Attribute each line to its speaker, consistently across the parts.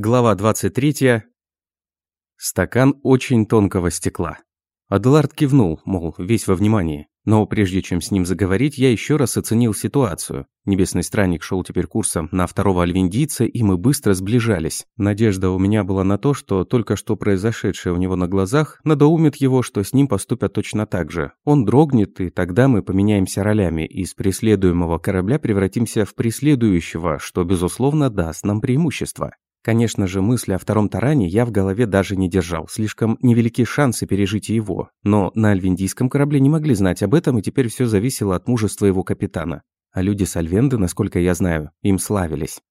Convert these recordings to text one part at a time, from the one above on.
Speaker 1: Глава 23. Стакан очень тонкого стекла. Аделард кивнул, мол, весь во внимании. Но прежде чем с ним заговорить, я еще раз оценил ситуацию. Небесный странник шел теперь курсом на второго альвиндийца, и мы быстро сближались. Надежда у меня была на то, что только что произошедшее у него на глазах надоумит его, что с ним поступят точно так же. Он дрогнет, и тогда мы поменяемся ролями, и из преследуемого корабля превратимся в преследующего, что, безусловно, даст нам преимущество. Конечно же, мысли о втором таране я в голове даже не держал, слишком невелики шансы пережить его. Но на альвендийском корабле не могли знать об этом, и теперь все зависело от мужества его капитана. А люди с Альвенды, насколько я знаю, им славились.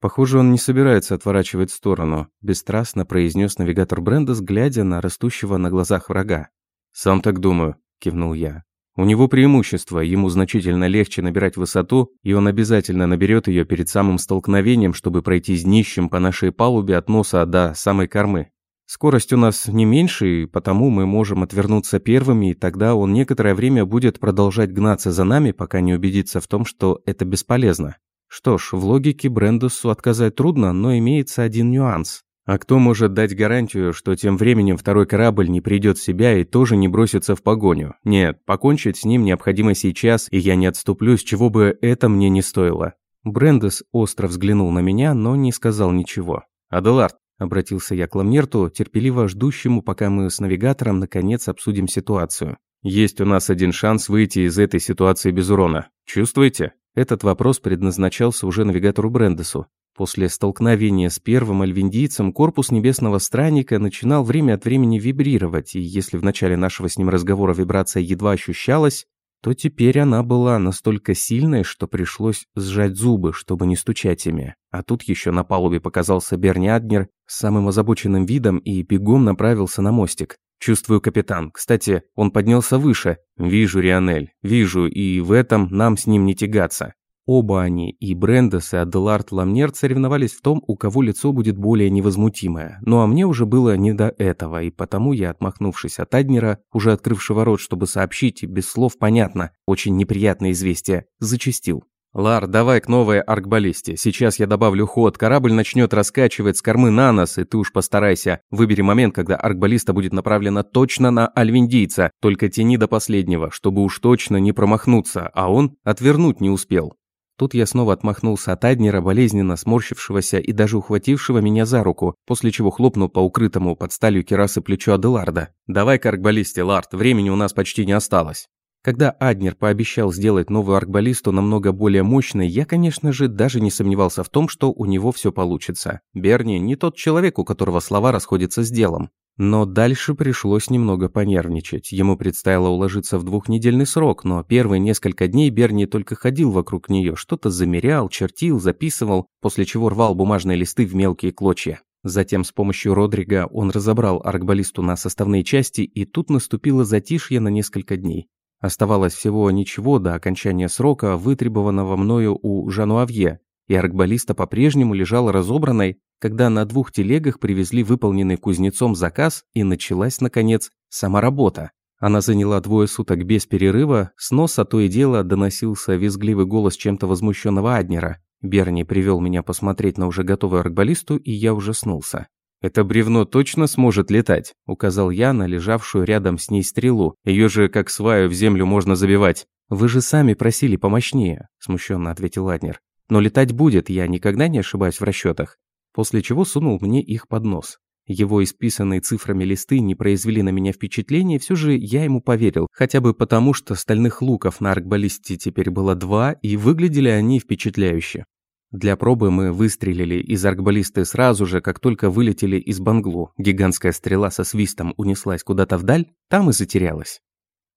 Speaker 1: «Похоже, он не собирается отворачивать сторону», – бесстрастно произнес навигатор Брендес, глядя на растущего на глазах врага. «Сам так думаю», – кивнул я. У него преимущество, ему значительно легче набирать высоту, и он обязательно наберет ее перед самым столкновением, чтобы пройти с днищем по нашей палубе от носа до самой кормы. Скорость у нас не меньше, и потому мы можем отвернуться первыми, и тогда он некоторое время будет продолжать гнаться за нами, пока не убедится в том, что это бесполезно. Что ж, в логике Брендусу отказать трудно, но имеется один нюанс. А кто может дать гарантию, что тем временем второй корабль не придет в себя и тоже не бросится в погоню? Нет, покончить с ним необходимо сейчас, и я не отступлю, с чего бы это мне не стоило. Брендес остро взглянул на меня, но не сказал ничего. «Аделард», – обратился я к Ламнерту, терпеливо ждущему, пока мы с навигатором наконец обсудим ситуацию. «Есть у нас один шанс выйти из этой ситуации без урона. Чувствуете?» Этот вопрос предназначался уже навигатору Брендесу. После столкновения с первым альвиндийцем корпус небесного странника начинал время от времени вибрировать, и если в начале нашего с ним разговора вибрация едва ощущалась, то теперь она была настолько сильной, что пришлось сжать зубы, чтобы не стучать ими. А тут еще на палубе показался Берни Аднер с самым озабоченным видом и бегом направился на мостик. «Чувствую, капитан. Кстати, он поднялся выше. Вижу, Рионель, вижу, и в этом нам с ним не тягаться. Оба они, и Брендес, и Аделард Ламнерт, соревновались в том, у кого лицо будет более невозмутимое. Ну а мне уже было не до этого, и потому я, отмахнувшись от Аднера, уже открывшего рот, чтобы сообщить, без слов понятно, очень неприятное известие, зачастил. «Лар, давай к новой аркбаллисте. Сейчас я добавлю ход, корабль начнет раскачивать с кормы на нос, и ты уж постарайся. Выбери момент, когда аркбаллиста будет направлена точно на альвиндийца, только тяни до последнего, чтобы уж точно не промахнуться, а он отвернуть не успел». Тут я снова отмахнулся от Аднера, болезненно сморщившегося и даже ухватившего меня за руку, после чего хлопнул по укрытому под сталью керасы плечу Аделарда. «Давай-ка аркбаллисте, Лард, времени у нас почти не осталось». Когда Аднер пообещал сделать новую аркбаллисту намного более мощной, я, конечно же, даже не сомневался в том, что у него все получится. Берни не тот человек, у которого слова расходятся с делом. Но дальше пришлось немного понервничать. Ему предстояло уложиться в двухнедельный срок, но первые несколько дней Берни только ходил вокруг нее, что-то замерял, чертил, записывал, после чего рвал бумажные листы в мелкие клочья. Затем с помощью Родрига он разобрал аркбаллисту на составные части, и тут наступило затишье на несколько дней. Оставалось всего ничего до окончания срока, вытребованного мною у Жануавье, и аркбаллиста по-прежнему лежала разобранной, когда на двух телегах привезли выполненный кузнецом заказ и началась, наконец, сама работа. Она заняла двое суток без перерыва, с носа то и дело доносился визгливый голос чем-то возмущенного Аднера. Берни привел меня посмотреть на уже готовую аркбаллисту, и я ужаснулся. «Это бревно точно сможет летать?» – указал я на лежавшую рядом с ней стрелу. Ее же, как сваю, в землю можно забивать. «Вы же сами просили помощнее», – смущенно ответил Аднер. Но летать будет, я никогда не ошибаюсь в расчетах. После чего сунул мне их под нос. Его исписанные цифрами листы не произвели на меня впечатления, все же я ему поверил, хотя бы потому, что стальных луков на аркбаллисте теперь было два, и выглядели они впечатляюще. Для пробы мы выстрелили из аркбаллисты сразу же, как только вылетели из банглу. Гигантская стрела со свистом унеслась куда-то вдаль, там и затерялась.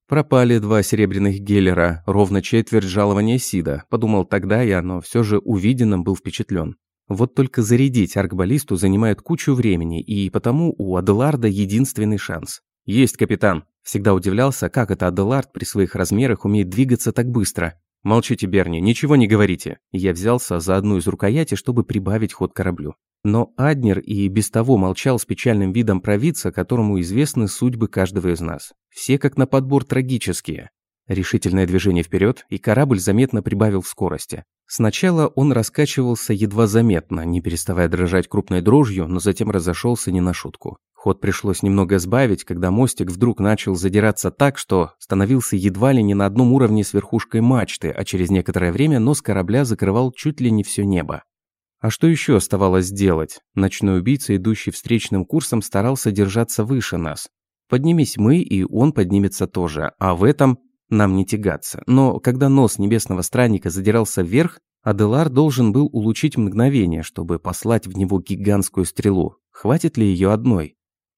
Speaker 1: Пропали два серебряных геллера, ровно четверть жалования Сида. Подумал тогда я, но все же увиденным был впечатлен. Вот только зарядить аркбаллисту занимает кучу времени, и потому у Аделарда единственный шанс. «Есть, капитан!» Всегда удивлялся, как это Аделард при своих размерах умеет двигаться так быстро. «Молчите, Берни, ничего не говорите». Я взялся за одну из рукояти, чтобы прибавить ход кораблю. Но Аднер и без того молчал с печальным видом провидца, которому известны судьбы каждого из нас. Все как на подбор трагические. Решительное движение вперед, и корабль заметно прибавил в скорости. Сначала он раскачивался едва заметно, не переставая дрожать крупной дрожью, но затем разошелся не на шутку. Ход пришлось немного сбавить, когда мостик вдруг начал задираться так, что становился едва ли не на одном уровне с верхушкой мачты, а через некоторое время нос корабля закрывал чуть ли не все небо. А что еще оставалось делать? Ночной убийца, идущий встречным курсом, старался держаться выше нас. Поднимись мы, и он поднимется тоже, а в этом нам не тягаться. Но когда нос небесного странника задирался вверх, Аделар должен был улучшить мгновение, чтобы послать в него гигантскую стрелу. Хватит ли ее одной?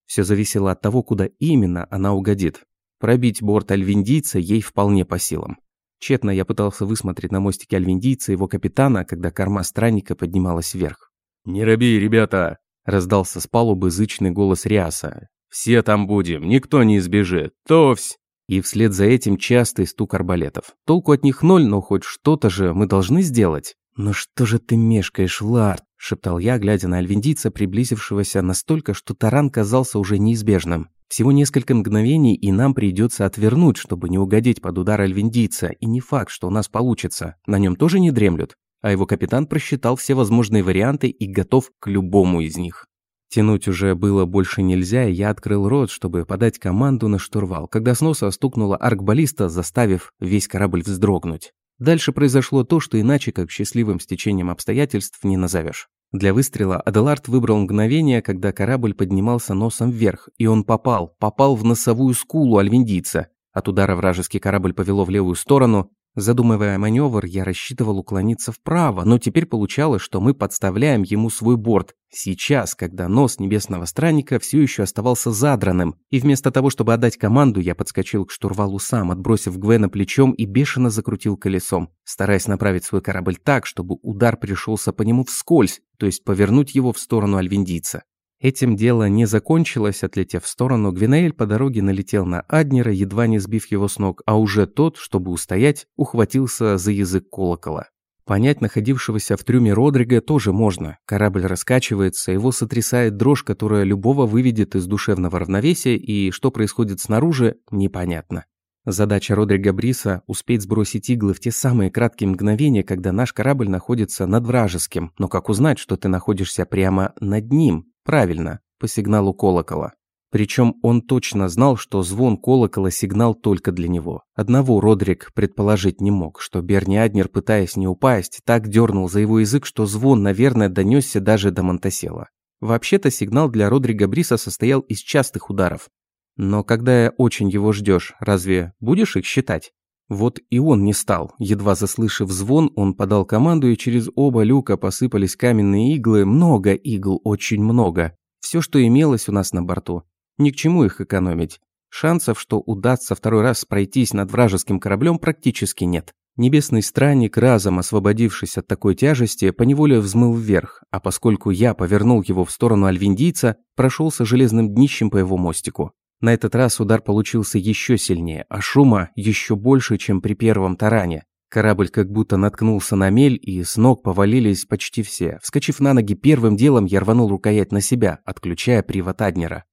Speaker 1: Все зависело от того, куда именно она угодит. Пробить борт альвиндийца ей вполне по силам. Тщетно я пытался высмотреть на мостике альвиндийца его капитана, когда корма странника поднималась вверх.
Speaker 2: «Не роби, ребята!»
Speaker 1: – раздался с палубы зычный голос Риаса.
Speaker 2: «Все там будем, никто не избежит. Товсь!»
Speaker 1: И вслед за этим частый стук арбалетов. Толку от них ноль, но хоть что-то же мы должны сделать. «Ну что же ты мешкаешь, Лард?» – шептал я, глядя на альвиндийца, приблизившегося настолько, что таран казался уже неизбежным. Всего несколько мгновений, и нам придется отвернуть, чтобы не угодить под удар альвиндийца, и не факт, что у нас получится. На нем тоже не дремлют. А его капитан просчитал все возможные варианты и готов к любому из них. Тянуть уже было больше нельзя, и я открыл рот, чтобы подать команду на штурвал, когда с носа стукнула аркбаллиста, заставив весь корабль вздрогнуть. Дальше произошло то, что иначе, как счастливым стечением обстоятельств, не назовешь. Для выстрела Аделард выбрал мгновение, когда корабль поднимался носом вверх, и он попал, попал в носовую скулу альвиндийца. От удара вражеский корабль повело в левую сторону, Задумывая маневр, я рассчитывал уклониться вправо, но теперь получалось, что мы подставляем ему свой борт. Сейчас, когда нос небесного странника все еще оставался задранным, и вместо того, чтобы отдать команду, я подскочил к штурвалу сам, отбросив Гвена плечом и бешено закрутил колесом, стараясь направить свой корабль так, чтобы удар пришелся по нему вскользь, то есть повернуть его в сторону альвиндийца. Этим дело не закончилось, отлетев в сторону, Гвинаэль по дороге налетел на Аднера, едва не сбив его с ног, а уже тот, чтобы устоять, ухватился за язык колокола. Понять находившегося в трюме Родрига тоже можно. Корабль раскачивается, его сотрясает дрожь, которая любого выведет из душевного равновесия, и что происходит снаружи, непонятно. Задача Родрига Бриса – успеть сбросить иглы в те самые краткие мгновения, когда наш корабль находится над вражеским. Но как узнать, что ты находишься прямо над ним? Правильно, по сигналу колокола. Причем он точно знал, что звон колокола – сигнал только для него. Одного Родрик предположить не мог, что Берни Аднер, пытаясь не упасть, так дернул за его язык, что звон, наверное, донесся даже до Монтасела. Вообще-то сигнал для Родрига Бриса состоял из частых ударов. Но когда очень его ждешь, разве будешь их считать? Вот и он не стал. Едва заслышав звон, он подал команду, и через оба люка посыпались каменные иглы. Много игл, очень много. Все, что имелось у нас на борту. Ни к чему их экономить. Шансов, что удастся второй раз пройтись над вражеским кораблем, практически нет. Небесный странник, разом освободившись от такой тяжести, поневоле взмыл вверх, а поскольку я повернул его в сторону альвиндийца, прошелся железным днищем по его мостику. На этот раз удар получился еще сильнее, а шума еще больше, чем при первом таране. Корабль как будто наткнулся на мель, и с ног повалились почти все. Вскочив на ноги, первым делом я рванул рукоять на себя, отключая привод Аднера.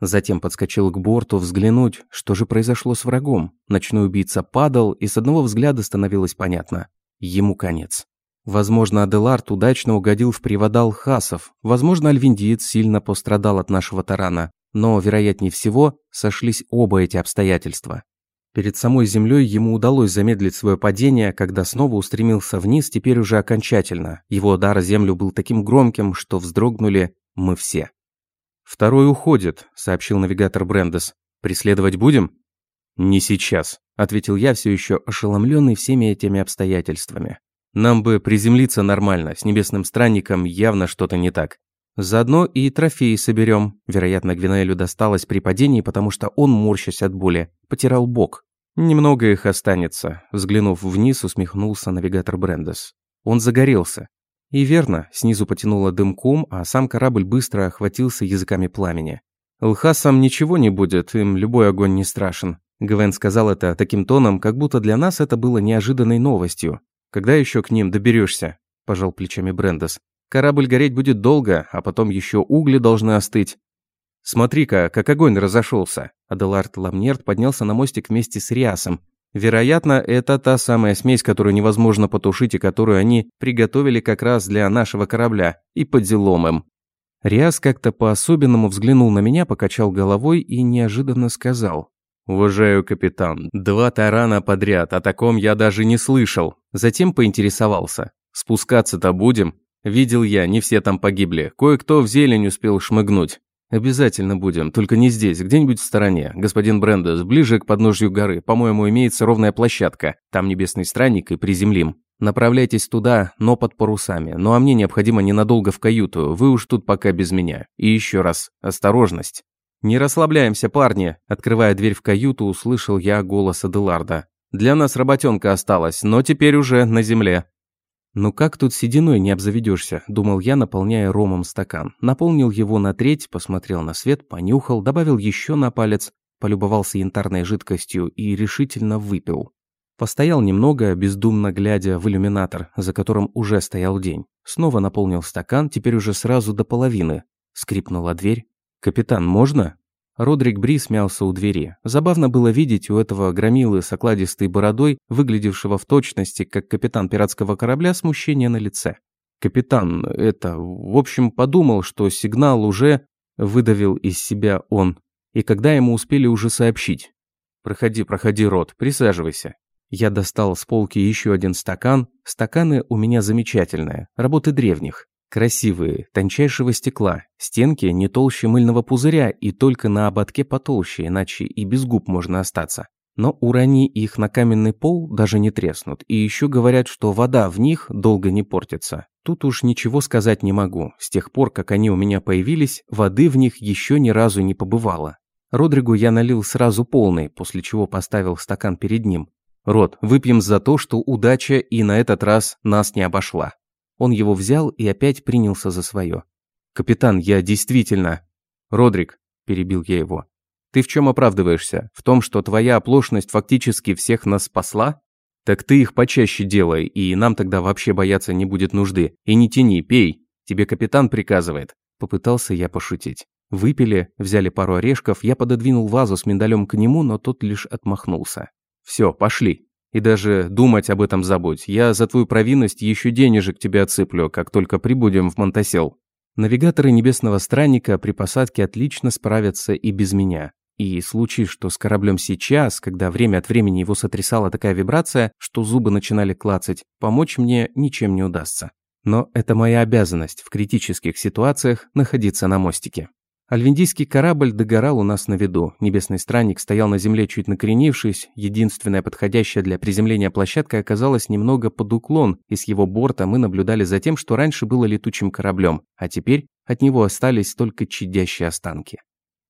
Speaker 1: Затем подскочил к борту взглянуть, что же произошло с врагом. Ночной убийца падал, и с одного взгляда становилось понятно. Ему конец. Возможно, Аделард удачно угодил в привода Алхасов. Возможно, Альвиндиец сильно пострадал от нашего тарана но, вероятнее всего, сошлись оба эти обстоятельства. Перед самой землей ему удалось замедлить свое падение, когда снова устремился вниз, теперь уже окончательно. Его удар землю был таким громким, что вздрогнули мы все. «Второй уходит», — сообщил навигатор Брендес. «Преследовать будем?» «Не сейчас», — ответил я, все еще ошеломленный всеми этими обстоятельствами. «Нам бы приземлиться нормально, с небесным странником явно что-то не так. Заодно и трофеи соберем. Вероятно, Гвинелю досталось при падении, потому что он, морщась от боли, потирал бок. Немного их останется. Взглянув вниз, усмехнулся навигатор Брендес. Он загорелся. И верно, снизу потянуло дымком, а сам корабль быстро охватился языками пламени. «Лхасам ничего не будет, им любой огонь не страшен». Гвен сказал это таким тоном, как будто для нас это было неожиданной новостью. «Когда еще к ним доберешься? пожал плечами Брендес. Корабль гореть будет долго, а потом еще угли должны остыть. Смотри-ка, как огонь разошелся. Аделард Ламнерт поднялся на мостик вместе с Риасом. Вероятно, это та самая смесь, которую невозможно потушить и которую они приготовили как раз для нашего корабля, и по делам им. Риас как-то по-особенному взглянул на меня, покачал головой и неожиданно сказал.
Speaker 2: «Уважаю, капитан. Два тарана подряд, о таком я даже не слышал».
Speaker 1: Затем поинтересовался.
Speaker 2: «Спускаться-то будем?» Видел я, не все там погибли. Кое-кто в зелень успел шмыгнуть.
Speaker 1: Обязательно будем, только не здесь, где-нибудь в стороне. Господин Брендес, ближе к подножью горы. По-моему, имеется ровная площадка. Там небесный странник и приземлим. Направляйтесь туда, но под парусами. Ну а мне необходимо ненадолго в каюту. Вы уж тут пока без меня. И еще раз, осторожность. Не расслабляемся, парни. Открывая дверь в каюту, услышал я голос Аделарда. Для нас работенка осталась, но теперь уже на земле. «Ну как тут сединой не обзаведешься?» – думал я, наполняя ромом стакан. Наполнил его на треть, посмотрел на свет, понюхал, добавил еще на палец, полюбовался янтарной жидкостью и решительно выпил. Постоял немного, бездумно глядя в иллюминатор, за которым уже стоял день. Снова наполнил стакан, теперь уже сразу до половины. Скрипнула дверь. «Капитан, можно?» Родрик Бри смялся у двери. Забавно было видеть у этого громилы с окладистой бородой, выглядевшего в точности, как капитан пиратского корабля, смущение на лице. Капитан, это, в общем, подумал, что сигнал уже выдавил из себя он. И когда ему успели уже сообщить. «Проходи, проходи, Рот, присаживайся». Я достал с полки еще один стакан. Стаканы у меня замечательные, работы древних. Красивые, тончайшего стекла, стенки не толще мыльного пузыря и только на ободке потолще, иначе и без губ можно остаться. Но урони их на каменный пол, даже не треснут, и еще говорят, что вода в них долго не портится. Тут уж ничего сказать не могу. С тех пор, как они у меня появились, воды в них еще ни разу не побывало. Родригу я налил сразу полный, после чего поставил стакан перед ним. «Рот, выпьем за то, что удача и на этот раз нас не обошла». Он его взял и опять принялся за свое. «Капитан, я действительно...» «Родрик», – перебил я его, – «ты в чем оправдываешься? В том, что твоя оплошность фактически всех нас спасла? Так ты их почаще делай, и нам тогда вообще бояться не будет нужды. И не тяни, пей. Тебе капитан приказывает». Попытался я пошутить. Выпили, взяли пару орешков, я пододвинул вазу с миндалем к нему, но тот лишь отмахнулся. «Все, пошли». И даже думать об этом забудь. Я за твою провинность еще денежек тебе отсыплю, как только прибудем в Монтасел. Навигаторы Небесного Странника при посадке отлично справятся и без меня. И случай, что с кораблем сейчас, когда время от времени его сотрясала такая вибрация, что зубы начинали клацать, помочь мне ничем не удастся. Но это моя обязанность в критических ситуациях находиться на мостике. Альвиндийский корабль догорал у нас на виду. Небесный странник стоял на земле чуть накренившись. Единственная подходящая для приземления площадка оказалась немного под уклон, и с его борта мы наблюдали за тем, что раньше было летучим кораблем, а теперь от него остались только чадящие останки.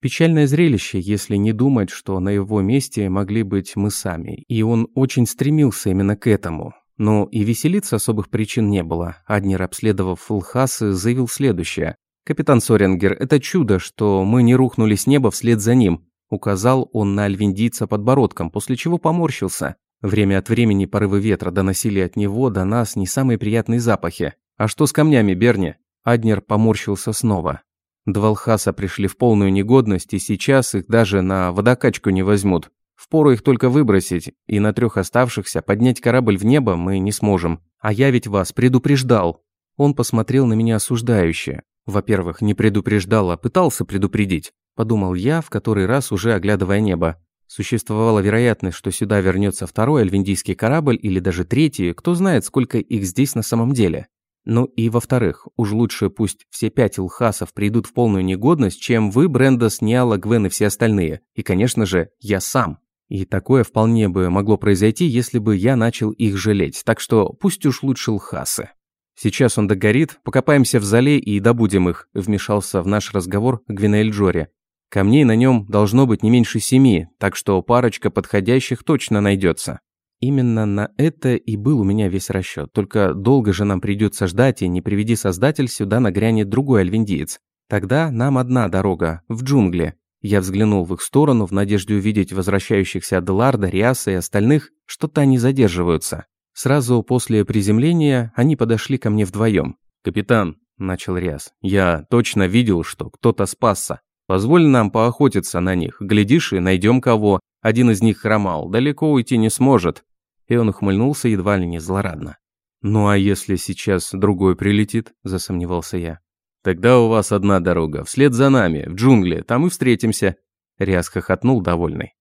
Speaker 1: Печальное зрелище, если не думать, что на его месте могли быть мы сами. И он очень стремился именно к этому. Но и веселиться особых причин не было. Аднер, обследовав Фулхасы, заявил следующее. «Капитан Сорингер, это чудо, что мы не рухнули с неба вслед за ним», указал он на альвиндийца подбородком, после чего поморщился. Время от времени порывы ветра доносили от него до нас не самые приятные запахи. «А что с камнями, Берни?» Аднер поморщился снова. Два лхаса пришли в полную негодность, и сейчас их даже на водокачку не возьмут. Впору их только выбросить, и на трех оставшихся поднять корабль в небо мы не сможем. А я ведь вас предупреждал. Он посмотрел на меня осуждающе. Во-первых, не предупреждал, а пытался предупредить. Подумал я, в который раз уже оглядывая небо. Существовала вероятность, что сюда вернется второй альвиндийский корабль или даже третий, кто знает, сколько их здесь на самом деле. Ну и во-вторых, уж лучше пусть все пять илхасов придут в полную негодность, чем вы, Брендос, Ниала, Гвен и все остальные. И, конечно же, я сам. И такое вполне бы могло произойти, если бы я начал их жалеть. Так что пусть уж лучше лхасы. «Сейчас он догорит, покопаемся в зале и добудем их», вмешался в наш разговор Гвинель Джори. «Камней на нем должно быть не меньше семи, так что парочка подходящих точно найдется». Именно на это и был у меня весь расчет. Только долго же нам придется ждать, и не приведи создатель, сюда нагрянет другой альвиндиец. Тогда нам одна дорога, в джунгли. Я взглянул в их сторону в надежде увидеть возвращающихся Аделарда, Риаса и остальных, что-то они задерживаются. Сразу после приземления они подошли ко мне вдвоем. «Капитан», – начал Риас, – «я точно видел, что кто-то спасся. Позволь нам поохотиться на них. Глядишь, и найдем кого.
Speaker 2: Один из них хромал, далеко уйти не сможет. И он ухмыльнулся едва ли не злорадно. «Ну а если сейчас другой прилетит?» – засомневался я. «Тогда у вас одна дорога, вслед за нами, в джунгли, там и встретимся». Ряз хохотнул довольный.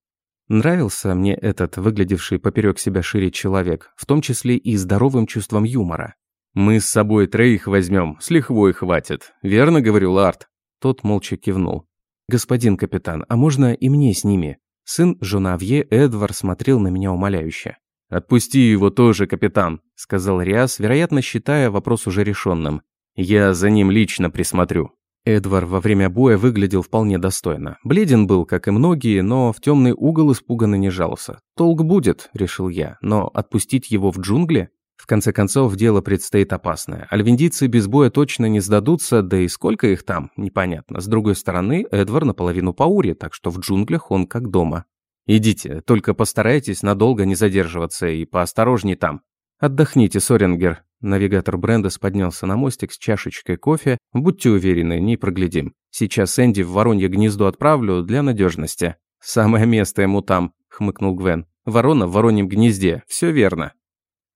Speaker 2: Нравился мне этот, выглядевший поперек себя шире человек, в том числе и здоровым чувством юмора. «Мы с собой троих возьмем, с лихвой хватит. Верно, говорю, Ларт?» Тот молча кивнул. «Господин капитан, а можно и мне с ними?» Сын Жонавье Эдвард смотрел на меня умоляюще. «Отпусти его тоже, капитан», — сказал Риас, вероятно, считая вопрос уже решенным. «Я за ним лично присмотрю». Эдвар во время боя выглядел вполне достойно. Бледен был, как и многие, но в темный угол испуганно не жался. «Толк будет», — решил я, но отпустить его в джунгли? В конце концов, дело предстоит опасное. Альвендийцы без боя точно не сдадутся, да и сколько их там, непонятно. С другой стороны, Эдвар наполовину паури, так что в джунглях он как дома. «Идите, только постарайтесь надолго не задерживаться и поосторожней там. Отдохните, Сорингер». Навигатор Брендес поднялся на мостик с чашечкой кофе. «Будьте уверены, не проглядим. Сейчас Энди в Воронье гнездо отправлю для надежности. «Самое место ему там», — хмыкнул Гвен. «Ворона в Вороньем гнезде. Все верно».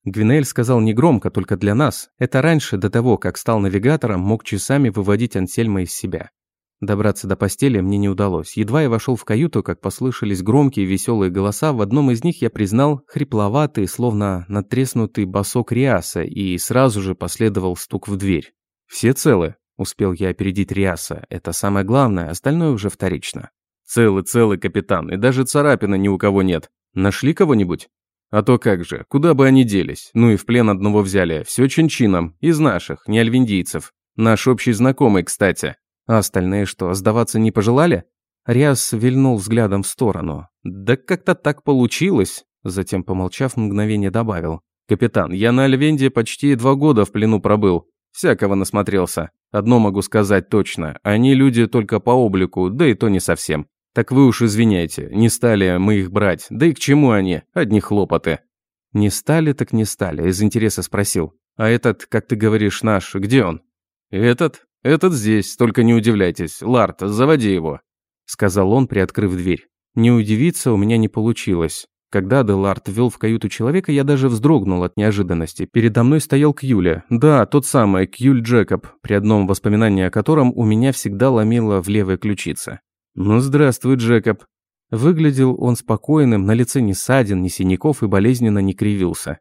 Speaker 2: Гвинель сказал негромко, только для нас. Это раньше, до того, как стал навигатором, мог часами выводить Ансельма из себя. Добраться до постели мне не удалось. Едва я вошел в каюту, как послышались громкие веселые голоса, в одном из них я признал хрипловатый, словно натреснутый босок Риаса, и сразу же последовал стук в дверь. «Все целы?» – успел я опередить Риаса. Это самое главное, остальное уже вторично. «Целы, целы, капитан, и даже царапины ни у кого нет. Нашли кого-нибудь?» «А то как же, куда бы они делись? Ну и в плен одного взяли, все чин-чином, из наших, не альвендийцев. Наш общий знакомый, кстати». А остальные что, сдаваться не пожелали? Риас вильнул взглядом в сторону. «Да как-то так получилось», затем, помолчав, мгновение добавил. «Капитан, я на Альвенде почти два года в плену пробыл. Всякого насмотрелся. Одно могу сказать точно. Они люди только по облику, да и то не совсем. Так вы уж извиняйте, не стали мы их брать. Да и к чему они? Одни хлопоты». «Не стали, так не стали», из интереса спросил. «А этот, как ты говоришь, наш, где он?» «Этот? «Этот здесь, только не удивляйтесь. Ларт, заводи его», — сказал он, приоткрыв дверь. Не удивиться у меня не получилось. Когда Деларт ввел в каюту человека, я даже вздрогнул от неожиданности. Передо мной стоял Кьюля. Да, тот самый, Кьюль Джекоб, при одном воспоминании о котором у меня всегда ломило в левой ключице. «Ну, здравствуй, Джекоб». Выглядел он спокойным, на лице ни ссадин, ни синяков и болезненно не кривился.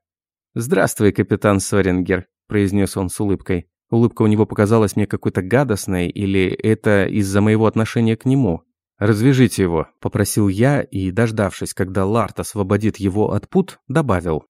Speaker 2: «Здравствуй, капитан Сорингер», – произнес он с улыбкой. Улыбка у него показалась мне какой-то гадостной, или это из-за моего отношения к нему? «Развяжите его», – попросил я, и, дождавшись, когда Ларт освободит его от пут, добавил.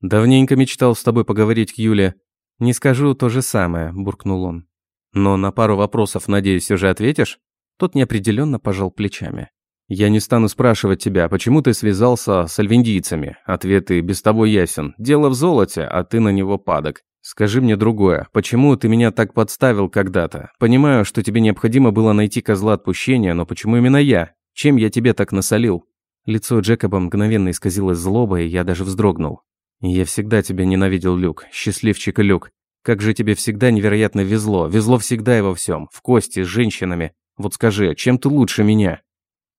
Speaker 2: «Давненько мечтал с тобой поговорить, Юля. «Не скажу то же самое», – буркнул он. «Но на пару вопросов, надеюсь, уже ответишь?» Тот неопределенно пожал плечами. «Я не стану спрашивать тебя, почему ты связался с альвендийцами. Ответ и без того ясен. Дело в золоте, а ты на него падок. Скажи мне другое. Почему ты меня так подставил когда-то? Понимаю, что тебе необходимо было найти козла отпущения, но почему именно я? Чем я тебе так насолил?» Лицо Джекоба мгновенно исказилось злобой, и я даже вздрогнул. «Я всегда тебя ненавидел, Люк. Счастливчик Люк. Как же тебе всегда невероятно везло. Везло всегда и во всем. В кости, с женщинами. Вот скажи, чем ты лучше меня?»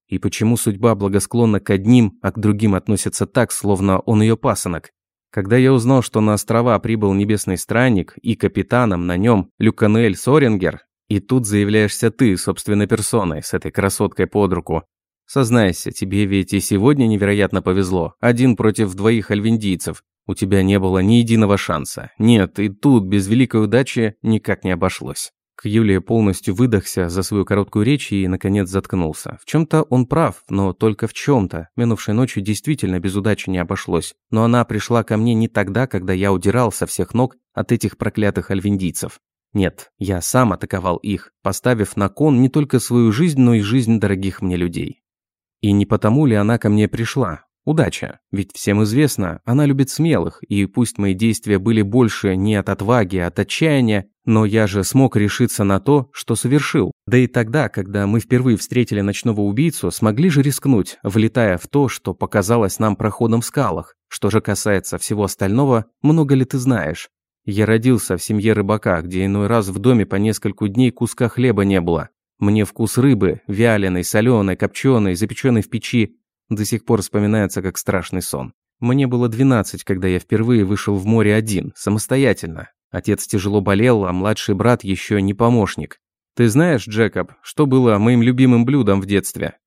Speaker 2: И почему судьба благосклонна к одним, а к другим относится так, словно он ее пасынок? Когда я узнал, что на острова прибыл небесный странник и капитаном на нем Люкануэль Сорингер, и тут заявляешься ты собственной персоной с этой красоткой под руку. Сознайся, тебе ведь и сегодня невероятно повезло. Один против двоих альвендийцев. У тебя не было ни единого шанса. Нет, и тут без великой удачи никак не обошлось. Юлия полностью выдохся за свою короткую речь и, наконец, заткнулся. В чем-то он прав, но только в чем-то. Минувшей ночью действительно без удачи не обошлось. Но она пришла ко мне не тогда, когда я удирал со всех ног от этих проклятых альвендийцев. Нет, я сам атаковал их, поставив на кон не только свою жизнь, но и жизнь дорогих мне людей. И не потому ли она ко мне пришла? Удача. Ведь всем известно, она любит смелых, и пусть мои действия были больше не от отваги, а от отчаяния, но я же смог решиться на то, что совершил. Да и тогда, когда мы впервые встретили ночного убийцу, смогли же рискнуть, влетая в то, что показалось нам проходом в скалах. Что же касается всего остального, много ли ты знаешь? Я родился в семье рыбака, где иной раз в доме по нескольку дней куска хлеба не было. Мне вкус рыбы, вяленой, соленой, копченой, запеченной в печи,
Speaker 1: до сих пор вспоминается как страшный сон. Мне было 12, когда я впервые вышел в море один, самостоятельно. Отец тяжело болел, а младший брат еще не помощник. Ты знаешь, Джекоб, что было моим любимым блюдом в детстве?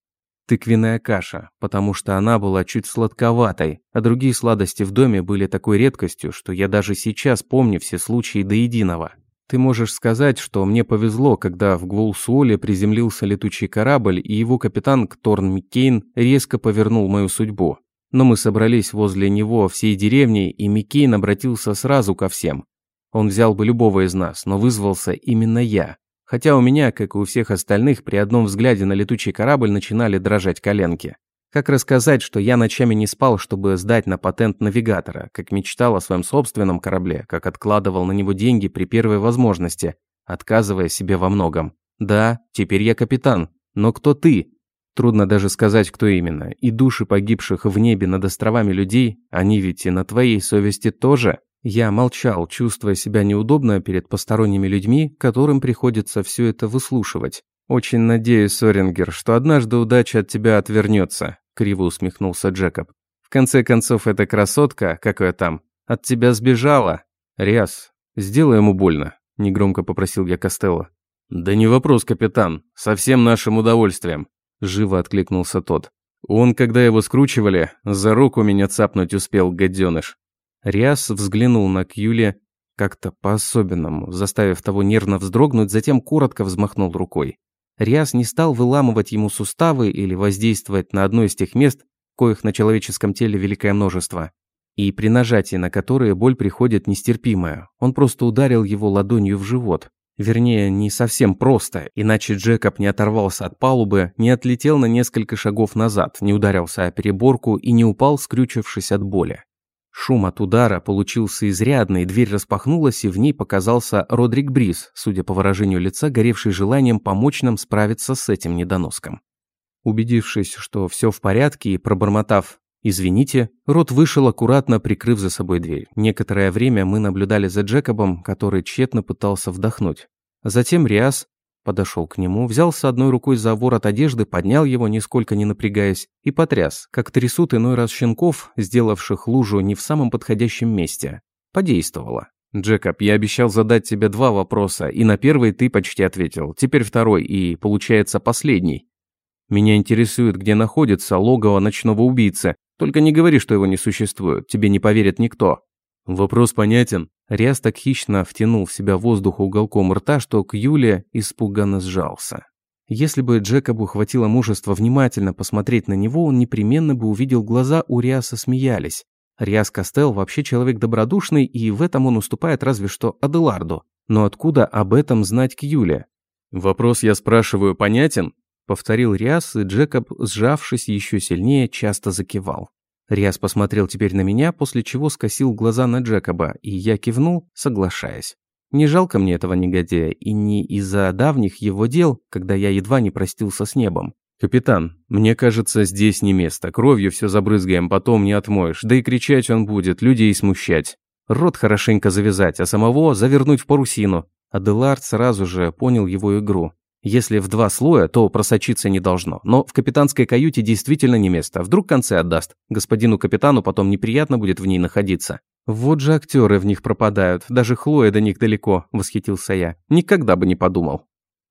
Speaker 1: Тыквенная каша, потому что она была чуть сладковатой, а другие сладости в доме были такой редкостью, что я даже сейчас помню все случаи до единого. Ты можешь сказать, что мне повезло, когда в Гвулсуоле приземлился летучий корабль, и его капитан Кторн Миккейн резко повернул мою судьбу. Но мы собрались возле него всей деревней, и Миккейн обратился сразу ко всем. Он взял бы любого из нас, но вызвался именно я. Хотя у меня, как и у всех остальных, при одном взгляде на летучий корабль начинали дрожать коленки. Как рассказать, что я ночами не спал, чтобы сдать на патент навигатора, как мечтал о своем собственном корабле, как откладывал на него деньги при первой возможности, отказывая себе во многом. Да, теперь я капитан, но кто ты? Трудно даже сказать, кто именно. И души погибших в небе над островами людей, они ведь и на твоей совести тоже. Я молчал, чувствуя себя неудобно перед посторонними людьми, которым приходится все это выслушивать. «Очень надеюсь, Сорингер, что однажды удача от тебя отвернется», – криво усмехнулся Джекоб. «В конце концов, эта красотка, как там, от тебя сбежала». «Риас, сделай ему больно», – негромко попросил я Костелло. «Да не вопрос, капитан, со всем нашим удовольствием», – живо откликнулся тот. «Он, когда его скручивали, за руку меня цапнуть успел, гаденыш». Риас взглянул на Кьюли как-то по-особенному, заставив того нервно вздрогнуть, затем коротко взмахнул рукой. Риас не стал выламывать ему суставы или воздействовать на одно из тех мест, коих на человеческом теле великое множество, и при нажатии на которые боль приходит нестерпимая. Он просто ударил его ладонью в живот. Вернее, не совсем просто, иначе Джекоб не оторвался от палубы, не отлетел на несколько шагов назад, не ударился о переборку и не упал, скрючившись от боли. Шум от удара получился изрядный, дверь распахнулась, и в ней показался Родрик Брис, судя по выражению лица, горевший желанием помочь нам справиться с этим недоноском. Убедившись, что все в порядке и пробормотав «Извините», Рот вышел, аккуратно прикрыв за собой дверь. Некоторое время мы наблюдали за Джекобом, который тщетно пытался вдохнуть. Затем Риас, Подошел к нему, взялся одной рукой за ворот одежды, поднял его, нисколько не напрягаясь, и потряс, как трясут иной раз щенков, сделавших лужу не в самом подходящем месте. Подействовало. «Джекоб, я обещал задать тебе два вопроса, и на первый ты почти ответил. Теперь второй и, получается, последний. Меня интересует, где находится логово ночного убийцы. Только не говори, что его не существует, тебе не поверит никто». Вопрос понятен. Ряс так хищно втянул в себя воздух уголком рта, что к Юле испуганно сжался. Если бы Джекобу хватило мужества внимательно посмотреть на него, он непременно бы увидел глаза у Риаса смеялись. Риас Костел вообще человек добродушный, и в этом он уступает разве что Аделарду. Но откуда об этом знать к Юле? «Вопрос, я спрашиваю, понятен?» Повторил Риас, и Джекоб, сжавшись еще сильнее, часто закивал. Риас посмотрел теперь на меня, после чего скосил глаза на Джекоба, и я кивнул, соглашаясь. Не жалко мне этого негодяя, и не из-за давних его дел, когда я едва не простился с небом. «Капитан, мне кажется, здесь не место. Кровью все забрызгаем, потом не отмоешь. Да и кричать он будет, людей смущать. Рот хорошенько завязать, а самого завернуть в парусину». Аделард сразу же понял его игру. Если в два слоя, то просочиться не должно. Но в капитанской каюте действительно не место. Вдруг концы отдаст. Господину капитану потом неприятно будет в ней находиться. Вот же актеры в них пропадают. Даже Хлоя до них далеко, восхитился я. Никогда бы не подумал.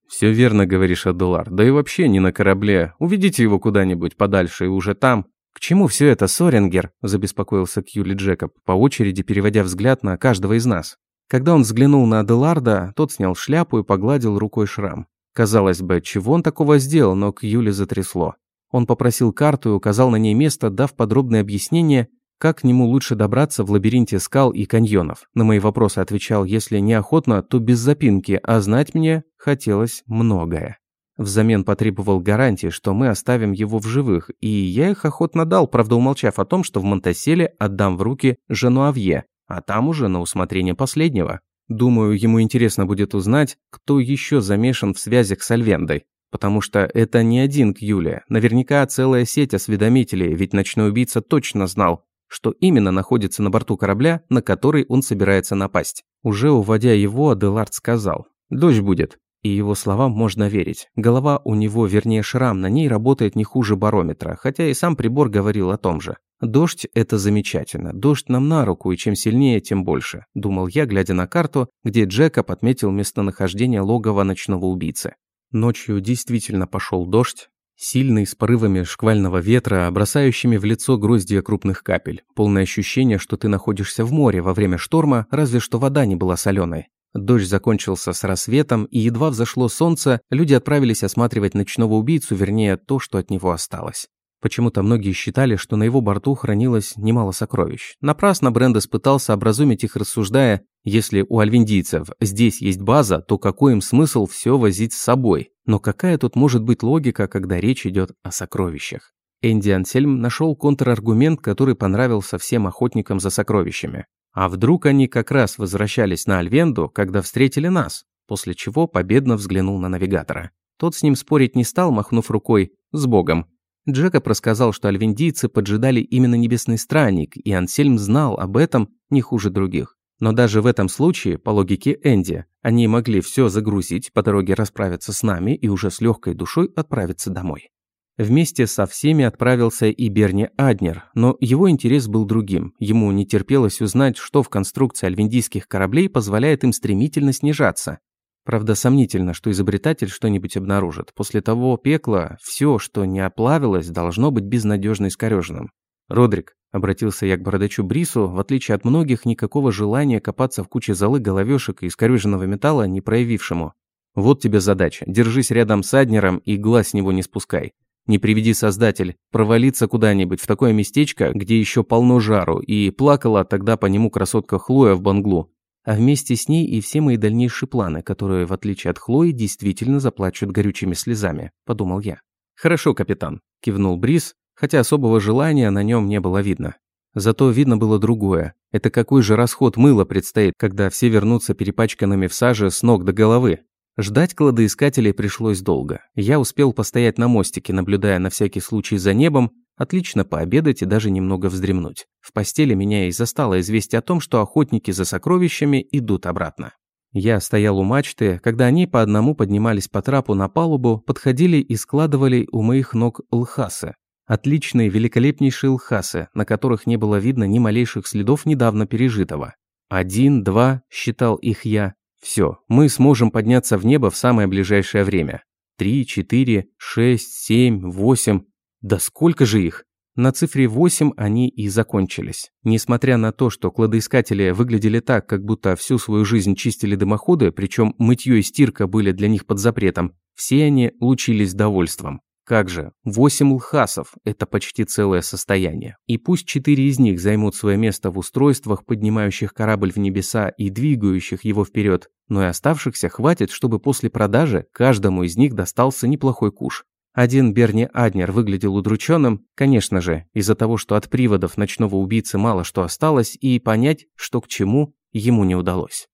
Speaker 1: Все верно говоришь, Аделар. Да и вообще не на корабле. Уведите его куда-нибудь подальше и уже там. К чему все это, Сорингер? Забеспокоился Кьюли Джекоб, по очереди переводя взгляд на каждого из нас. Когда он взглянул на Аделарда, тот снял шляпу и погладил рукой шрам. Казалось бы, чего он такого сделал, но к Юле затрясло. Он попросил карту и указал на ней место, дав подробное объяснение, как к нему лучше добраться в лабиринте скал и каньонов. На мои вопросы отвечал, если неохотно, то без запинки, а знать мне хотелось многое. Взамен потребовал гарантии, что мы оставим его в живых, и я их охотно дал, правда умолчав о том, что в Монтаселе отдам в руки Женуавье, а там уже на усмотрение последнего. Думаю, ему интересно будет узнать, кто еще замешан в связях с Альвендой. Потому что это не один Кьюлия, наверняка целая сеть осведомителей, ведь ночной убийца точно знал, что именно находится на борту корабля, на который он собирается напасть. Уже уводя его, Аделард сказал, «Дождь будет». И его словам можно верить. Голова у него, вернее шрам, на ней работает не хуже барометра, хотя и сам прибор говорил о том же. Дождь – это замечательно. Дождь нам на руку, и чем сильнее, тем больше. Думал я, глядя на карту, где Джекоб отметил местонахождение логова ночного убийцы. Ночью действительно пошел дождь, Сильный, с порывами шквального ветра, бросающими в лицо гроздья крупных капель. Полное ощущение, что ты находишься в море во время шторма, разве что вода не была соленой. Дождь закончился с рассветом, и едва взошло солнце, люди отправились осматривать ночного убийцу, вернее, то, что от него осталось. Почему-то многие считали, что на его борту хранилось немало сокровищ. Напрасно Брендес пытался образумить их, рассуждая, если у альвиндийцев здесь есть база, то какой им смысл все возить с собой? Но какая тут может быть логика, когда речь идет о сокровищах? Энди Ансельм нашел контраргумент, который понравился всем охотникам за сокровищами. А вдруг они как раз возвращались на Альвенду, когда встретили нас? После чего победно взглянул на навигатора. Тот с ним спорить не стал, махнув рукой «с Богом». Джекоб рассказал, что альвендийцы поджидали именно Небесный Странник, и Ансельм знал об этом не хуже других. Но даже в этом случае, по логике Энди, они могли все загрузить, по дороге расправиться с нами и уже с легкой душой отправиться домой. Вместе со всеми отправился и Берни Аднер, но его интерес был другим. Ему не терпелось узнать, что в конструкции альвендийских кораблей позволяет им стремительно снижаться. Правда, сомнительно, что изобретатель что-нибудь обнаружит. После того пекла все, что не оплавилось, должно быть безнадежно искореженным. «Родрик», – обратился я к бородачу Брису, в отличие от многих, никакого желания копаться в куче золы головешек и искореженного металла не проявившему. «Вот тебе задача. Держись рядом с Аднером и глаз с него не спускай. Не приведи создатель, провалиться куда-нибудь в такое местечко, где еще полно жару, и плакала тогда по нему красотка Хлоя в Банглу а вместе с ней и все мои дальнейшие планы, которые, в отличие от Хлои, действительно заплачут горючими слезами», – подумал я. «Хорошо, капитан», – кивнул Брис, хотя особого желания на нем не было видно. Зато видно было другое. Это какой же расход мыла предстоит, когда все вернутся перепачканными в саже с ног до головы. Ждать кладоискателей пришлось долго. Я успел постоять на мостике, наблюдая на всякий случай за небом, Отлично пообедать и даже немного вздремнуть. В постели меня и застало известие о том, что охотники за сокровищами идут обратно. Я стоял у мачты, когда они по одному поднимались по трапу на палубу, подходили и складывали у моих ног лхасы. Отличные, великолепнейшие лхасы, на которых не было видно ни малейших следов недавно пережитого. Один, два, считал их я. Все, мы сможем подняться в небо в самое ближайшее время. Три, четыре, шесть, семь, восемь. Да сколько же их? На цифре 8 они и закончились. Несмотря на то, что кладоискатели выглядели так, как будто всю свою жизнь чистили дымоходы, причем мытье и стирка были для них под запретом, все они лучились довольством. Как же, 8 лхасов – это почти целое состояние. И пусть четыре из них займут свое место в устройствах, поднимающих корабль в небеса и двигающих его вперед, но и оставшихся хватит, чтобы после продажи каждому из них достался неплохой куш. Один Берни Аднер выглядел удрученным, конечно же, из-за того, что от приводов ночного убийцы мало что осталось, и понять, что к чему, ему не удалось.